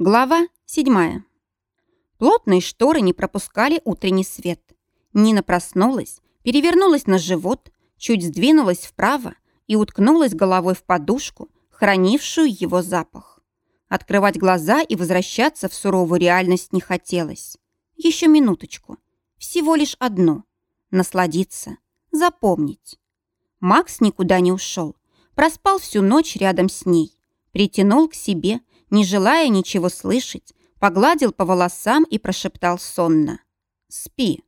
Глава седьмая. Плотные шторы не пропускали утренний свет. Нина проснулась, перевернулась на живот, чуть сдвинулась вправо и уткнулась головой в подушку, хранившую его запах. Открывать глаза и возвращаться в суровую реальность не хотелось. Еще минуточку. Всего лишь одну. Насладиться. Запомнить. Макс никуда не ушел. Проспал всю ночь рядом с ней. Притянул к себе, не желая ничего слышать, погладил по волосам и прошептал сонно. «Спи».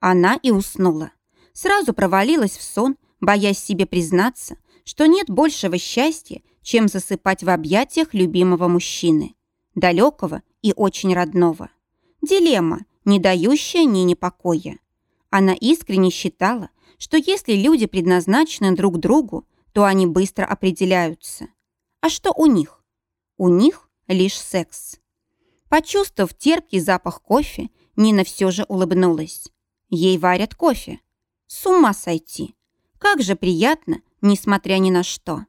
Она и уснула. Сразу провалилась в сон, боясь себе признаться, что нет большего счастья, чем засыпать в объятиях любимого мужчины, далекого и очень родного. Дилемма, не дающая Нине покоя. Она искренне считала, что если люди предназначены друг другу, то они быстро определяются. А что у них? У них лишь секс. Почувствовав терпкий запах кофе, Нина все же улыбнулась. Ей варят кофе. С ума сойти. Как же приятно, несмотря ни на что.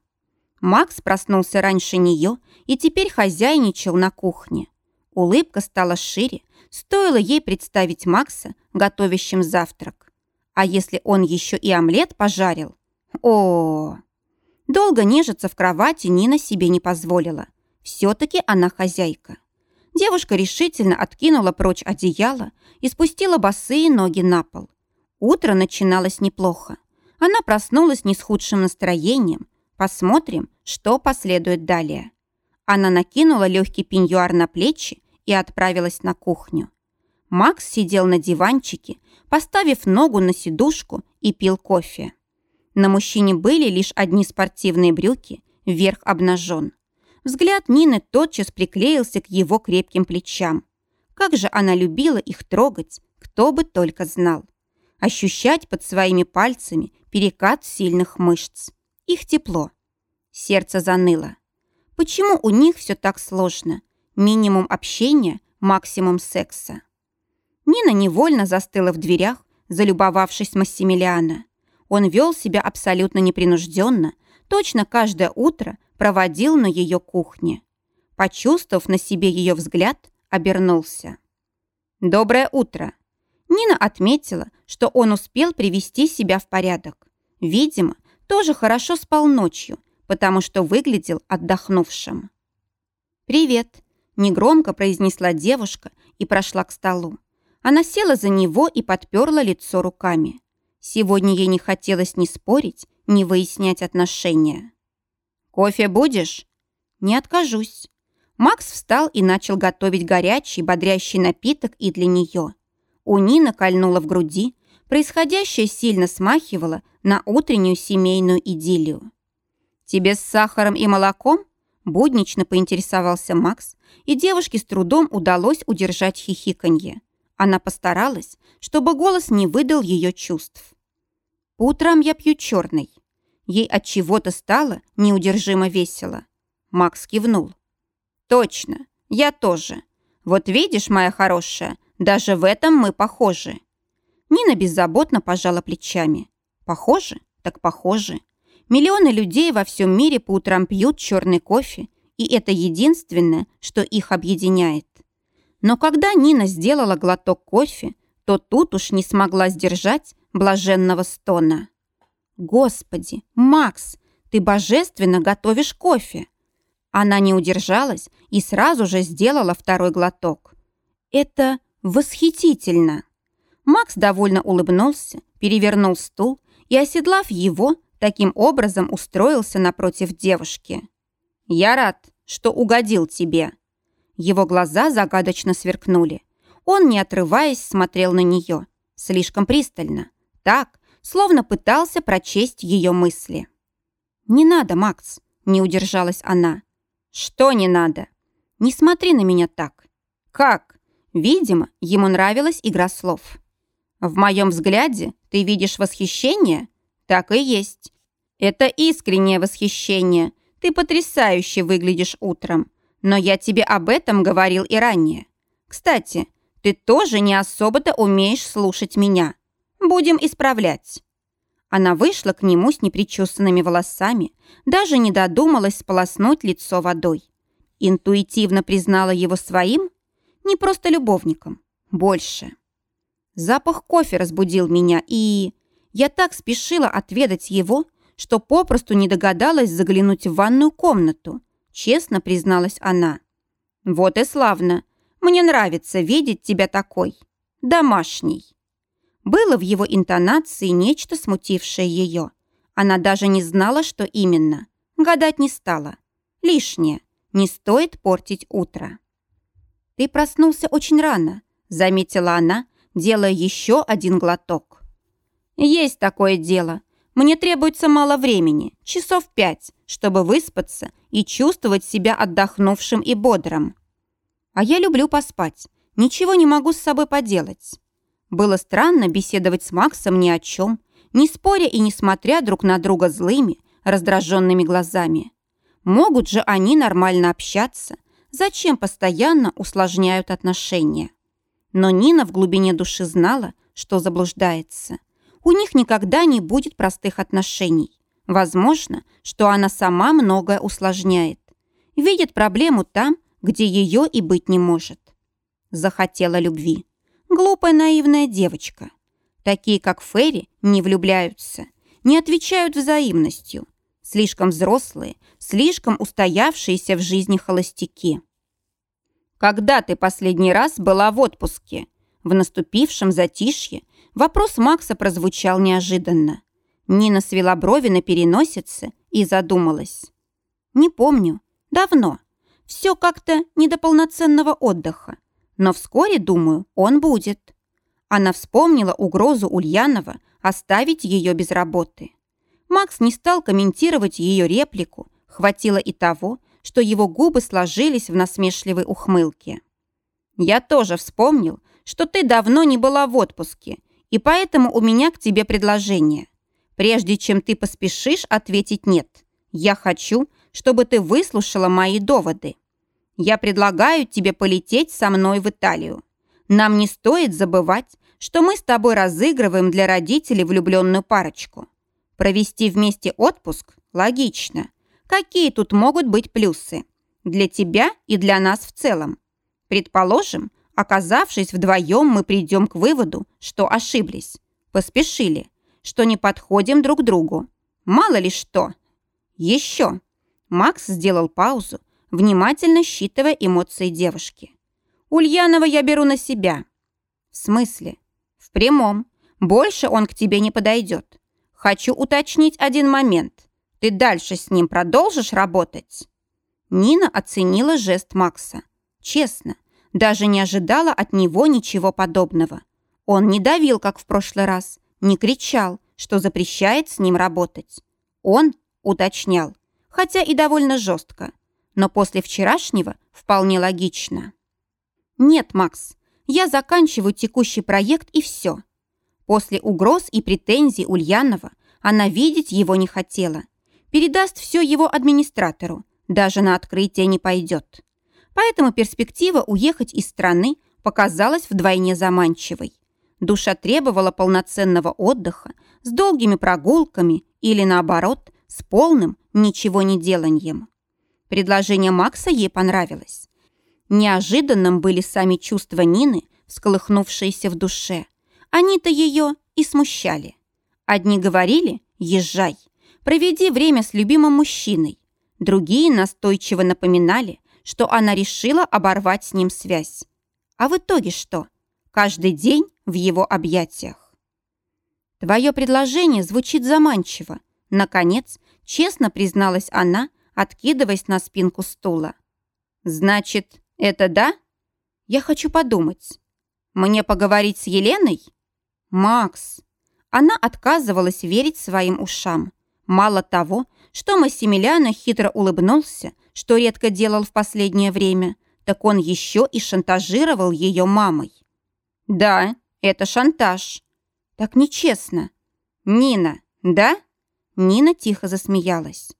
Макс проснулся раньше нее и теперь хозяйничал на кухне. Улыбка стала шире, стоило ей представить Макса, готовящим завтрак. А если он еще и омлет пожарил? О, -о. Долго нежиться в кровати Нина себе не позволила. Все-таки она хозяйка. Девушка решительно откинула прочь одеяло и спустила босые ноги на пол. Утро начиналось неплохо. Она проснулась не с худшим настроением. Посмотрим, что последует далее. Она накинула легкий пеньюар на плечи и отправилась на кухню. Макс сидел на диванчике, поставив ногу на сидушку и пил кофе. На мужчине были лишь одни спортивные брюки, вверх обнажен. Взгляд Нины тотчас приклеился к его крепким плечам. Как же она любила их трогать, кто бы только знал. Ощущать под своими пальцами перекат сильных мышц. Их тепло. Сердце заныло. Почему у них все так сложно? Минимум общения, максимум секса. Нина невольно застыла в дверях, залюбовавшись Массимилиана. Он вел себя абсолютно непринужденно, точно каждое утро проводил на ее кухне. Почувствовав на себе ее взгляд, обернулся. «Доброе утро!» Нина отметила, что он успел привести себя в порядок. Видимо, тоже хорошо спал ночью, потому что выглядел отдохнувшим. «Привет!» – негромко произнесла девушка и прошла к столу. Она села за него и подперла лицо руками. Сегодня ей не хотелось ни спорить, ни выяснять отношения. «Кофе будешь?» «Не откажусь». Макс встал и начал готовить горячий, бодрящий напиток и для нее. У Нины кольнуло в груди, происходящее сильно смахивало на утреннюю семейную идиллию. «Тебе с сахаром и молоком?» Буднично поинтересовался Макс, и девушке с трудом удалось удержать хихиканье. Она постаралась, чтобы голос не выдал ее чувств. «По утрам я пью черный». Ей от чего-то стало неудержимо весело. Макс кивнул. Точно, я тоже. Вот видишь, моя хорошая, даже в этом мы похожи. Нина беззаботно пожала плечами. Похожи? Так похожи. Миллионы людей во всем мире по утрам пьют черный кофе, и это единственное, что их объединяет. Но когда Нина сделала глоток кофе, то тут уж не смогла сдержать блаженного стона. «Господи, Макс, ты божественно готовишь кофе!» Она не удержалась и сразу же сделала второй глоток. «Это восхитительно!» Макс довольно улыбнулся, перевернул стул и, оседлав его, таким образом устроился напротив девушки. «Я рад, что угодил тебе». Его глаза загадочно сверкнули. Он, не отрываясь, смотрел на нее. Слишком пристально. Так, словно пытался прочесть ее мысли. «Не надо, Макс», — не удержалась она. «Что не надо? Не смотри на меня так». «Как?» Видимо, ему нравилась игра слов. «В моем взгляде ты видишь восхищение?» «Так и есть. Это искреннее восхищение. Ты потрясающе выглядишь утром. Но я тебе об этом говорил и ранее. Кстати, ты тоже не особо-то умеешь слушать меня. Будем исправлять». Она вышла к нему с непричесанными волосами, даже не додумалась сполоснуть лицо водой. Интуитивно признала его своим? Не просто любовником. Больше. Запах кофе разбудил меня, и... Я так спешила отведать его, что попросту не догадалась заглянуть в ванную комнату, честно призналась она. «Вот и славно. Мне нравится видеть тебя такой. Домашний». Было в его интонации нечто смутившее ее. Она даже не знала, что именно. Гадать не стала. Лишнее. Не стоит портить утро. «Ты проснулся очень рано», — заметила она, делая еще один глоток. «Есть такое дело. Мне требуется мало времени, часов пять, чтобы выспаться и чувствовать себя отдохнувшим и бодрым. А я люблю поспать. Ничего не могу с собой поделать. Было странно беседовать с Максом ни о чем, не споря и не смотря друг на друга злыми, раздраженными глазами. Могут же они нормально общаться. Зачем постоянно усложняют отношения? Но Нина в глубине души знала, что заблуждается. У них никогда не будет простых отношений. Возможно, что она сама многое усложняет. Видит проблему там, где ее и быть не может. Захотела любви. Глупая наивная девочка. Такие, как Ферри, не влюбляются, не отвечают взаимностью. Слишком взрослые, слишком устоявшиеся в жизни холостяки. «Когда ты последний раз была в отпуске?» В наступившем затишье вопрос Макса прозвучал неожиданно. Нина свела брови на переносице и задумалась. «Не помню. Давно. Все как-то не до полноценного отдыха. Но вскоре, думаю, он будет. Она вспомнила угрозу Ульянова оставить ее без работы. Макс не стал комментировать ее реплику, хватило и того, что его губы сложились в насмешливой ухмылке. «Я тоже вспомнил, что ты давно не была в отпуске, и поэтому у меня к тебе предложение. Прежде чем ты поспешишь ответить «нет», я хочу, чтобы ты выслушала мои доводы. Я предлагаю тебе полететь со мной в Италию. Нам не стоит забывать, что мы с тобой разыгрываем для родителей влюбленную парочку. Провести вместе отпуск – логично. Какие тут могут быть плюсы? Для тебя и для нас в целом. Предположим, оказавшись вдвоем, мы придем к выводу, что ошиблись, поспешили, что не подходим друг другу. Мало ли что. Еще. Макс сделал паузу, внимательно считывая эмоции девушки. «Ульянова я беру на себя». «В смысле?» «В прямом. Больше он к тебе не подойдет. Хочу уточнить один момент. Ты дальше с ним продолжишь работать?» Нина оценила жест Макса. Честно, даже не ожидала от него ничего подобного. Он не давил, как в прошлый раз, не кричал, что запрещает с ним работать. Он уточнял, хотя и довольно жестко – но после вчерашнего вполне логично. Нет, Макс, я заканчиваю текущий проект и все. После угроз и претензий Ульянова она видеть его не хотела. Передаст все его администратору, даже на открытие не пойдет. Поэтому перспектива уехать из страны показалась вдвойне заманчивой. Душа требовала полноценного отдыха с долгими прогулками или, наоборот, с полным ничего не деланием. Предложение Макса ей понравилось. Неожиданным были сами чувства Нины, всколыхнувшиеся в душе. Они-то ее и смущали. Одни говорили «Езжай, проведи время с любимым мужчиной». Другие настойчиво напоминали, что она решила оборвать с ним связь. А в итоге что? Каждый день в его объятиях. Твое предложение звучит заманчиво. Наконец, честно призналась она, откидываясь на спинку стула. «Значит, это да? Я хочу подумать. Мне поговорить с Еленой?» «Макс!» Она отказывалась верить своим ушам. Мало того, что Массимилиано хитро улыбнулся, что редко делал в последнее время, так он еще и шантажировал ее мамой. «Да, это шантаж». «Так нечестно». «Нина, да?» Нина тихо засмеялась.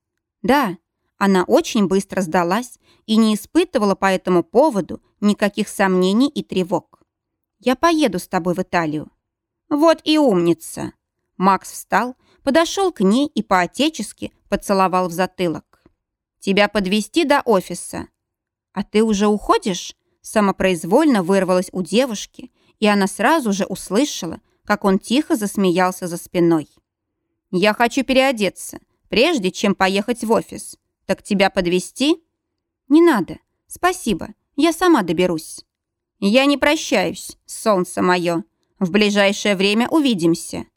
«Да, она очень быстро сдалась и не испытывала по этому поводу никаких сомнений и тревог. «Я поеду с тобой в Италию». «Вот и умница!» Макс встал, подошел к ней и по-отечески поцеловал в затылок. «Тебя подвести до офиса?» «А ты уже уходишь?» Самопроизвольно вырвалась у девушки, и она сразу же услышала, как он тихо засмеялся за спиной. «Я хочу переодеться, прежде чем поехать в офис. Так тебя подвести? «Не надо. Спасибо. Я сама доберусь». «Я не прощаюсь, солнце мое. В ближайшее время увидимся».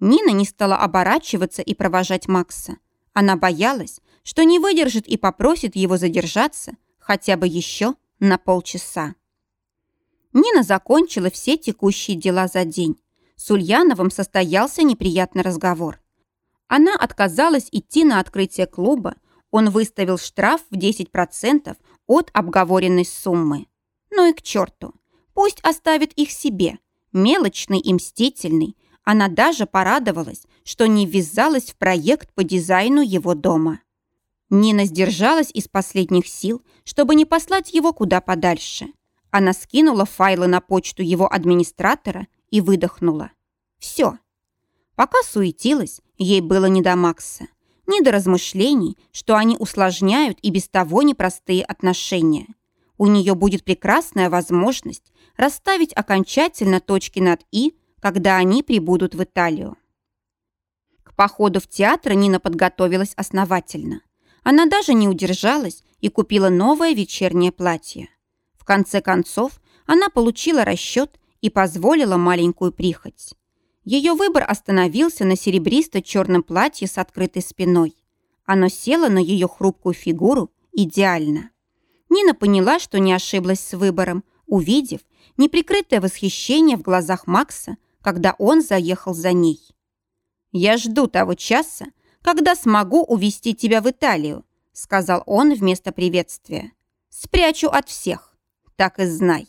Нина не стала оборачиваться и провожать Макса. Она боялась, что не выдержит и попросит его задержаться хотя бы еще на полчаса. Нина закончила все текущие дела за день. С Ульяновым состоялся неприятный разговор. Она отказалась идти на открытие клуба, он выставил штраф в 10% от обговоренной суммы. Ну и к черту. Пусть оставит их себе. Мелочный и мстительный. Она даже порадовалась, что не ввязалась в проект по дизайну его дома. Нина сдержалась из последних сил, чтобы не послать его куда подальше. Она скинула файлы на почту его администратора и выдохнула. Все. Пока суетилась, ей было не до Макса, не до размышлений, что они усложняют и без того непростые отношения. У нее будет прекрасная возможность расставить окончательно точки над «и», когда они прибудут в Италию. К походу в театр Нина подготовилась основательно. Она даже не удержалась и купила новое вечернее платье. В конце концов, она получила расчет и позволила маленькую прихоть. Ее выбор остановился на серебристо-черном платье с открытой спиной. Оно село на ее хрупкую фигуру идеально. Нина поняла, что не ошиблась с выбором, увидев неприкрытое восхищение в глазах Макса, когда он заехал за ней. «Я жду того часа, когда смогу увезти тебя в Италию», сказал он вместо приветствия. «Спрячу от всех, так и знай».